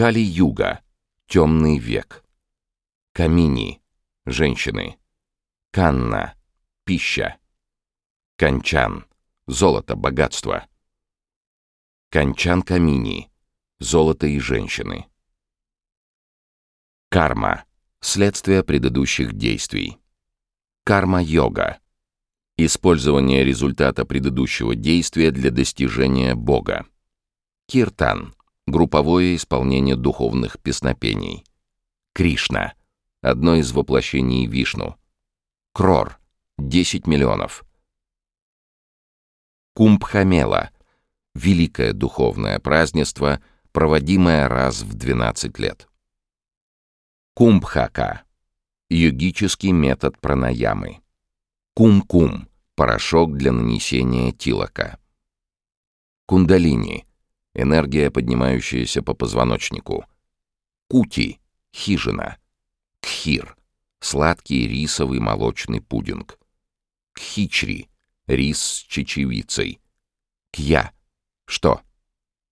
Кали-юга — темный век. Камини — женщины. Канна — пища. Канчан — золото, богатство. Канчан-камини — золото и женщины. Карма — следствие предыдущих действий. Карма-йога — использование результата предыдущего действия для достижения Бога. Киртан — групповое исполнение духовных песнопений. Кришна — одно из воплощений Вишну. Крор — 10 миллионов. Кумбхамела — великое духовное празднество, проводимое раз в 12 лет. Кумбхака — йогический метод пранаямы. Кум-кум — порошок для нанесения тилака. Кундалини — энергия, поднимающаяся по позвоночнику. Кути — хижина. Кхир — сладкий рисовый молочный пудинг. Кхичри — рис с чечевицей. Кья — что?